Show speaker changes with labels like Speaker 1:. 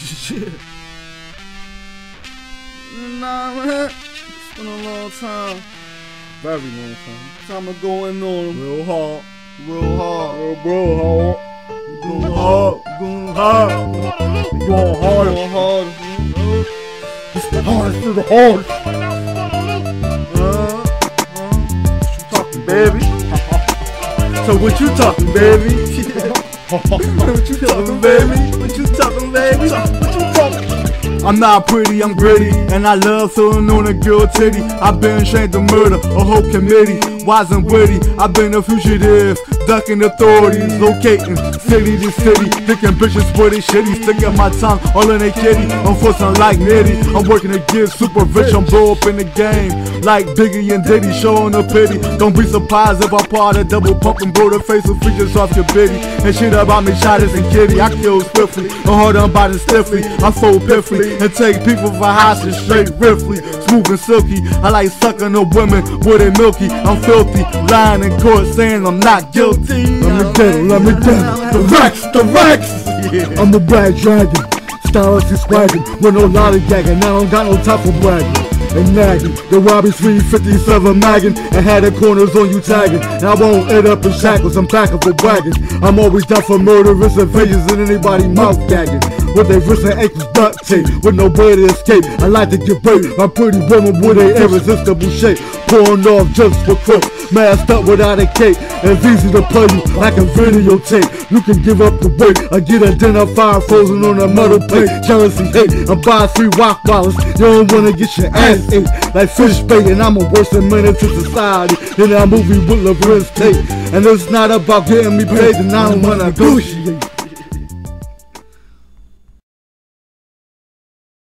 Speaker 1: Shit. Nah, man. It's been a long time. Very long time. Time to go in on.
Speaker 2: Real hard.
Speaker 1: Real hard.
Speaker 2: Real, real hard.
Speaker 1: Going
Speaker 2: hard.
Speaker 1: Going
Speaker 2: Hard.
Speaker 1: hard.
Speaker 2: Going hard.
Speaker 1: Going hard.
Speaker 2: It's the hardest of the hardest.
Speaker 1: Uh, uh, what you talking, baby?
Speaker 2: So what you talking, baby?
Speaker 1: what you talking, baby? What you
Speaker 2: I'm not pretty, I'm gritty, and I love throwing on a girl titty. I've been trained to murder a whole committee, wise and witty. I've been a fugitive, ducking authorities, locating city to city, picking bitches they shitty, sticking my tongue all in they kitty. I'm forcing like nitty, I'm working to get super rich, I'm blow up in the game like Biggie and Diddy, showing a pity. Don't be surprised if I part a double pump and blow the face of features off your bitty. And shit about me, shotters and kitty. I kill swiftly, I'm hard on body stiffly. I fold piffly and take people for hostage straight riffly. Smooth and silky, I like sucking the women with it milky. I'm filthy, lying in court saying I'm not guilty.
Speaker 3: Let me get it, let me get it. The Rex, the Rex! I'm the Black Dragon. Stylish and swaggin' with no lollygagging. I don't got no time for bragging. And nagging, the Robbie 357 magging, and had the corners on you tagging. And I won't end up in shackles, I'm packing for wagons. I'm always down for murderous invasions and anybody mouth gagging. With their wrists and ankles duct tape, with no way to escape. I like to get raped by pretty women with a irresistible shape. Pouring off just for crooks, masked up without a cape. It's easy to play you like a videotape. You can give up the weight, I get identified frozen on a metal plate. Jealousy, hate, I'm buy three rock wallets. You don't wanna get your ass ate like fish bait, and I'm a worse menace to society than that movie with Larenz Tate. And it's not about getting me paid, and I don't wanna negotiate.